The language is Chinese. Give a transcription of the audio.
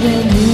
为你。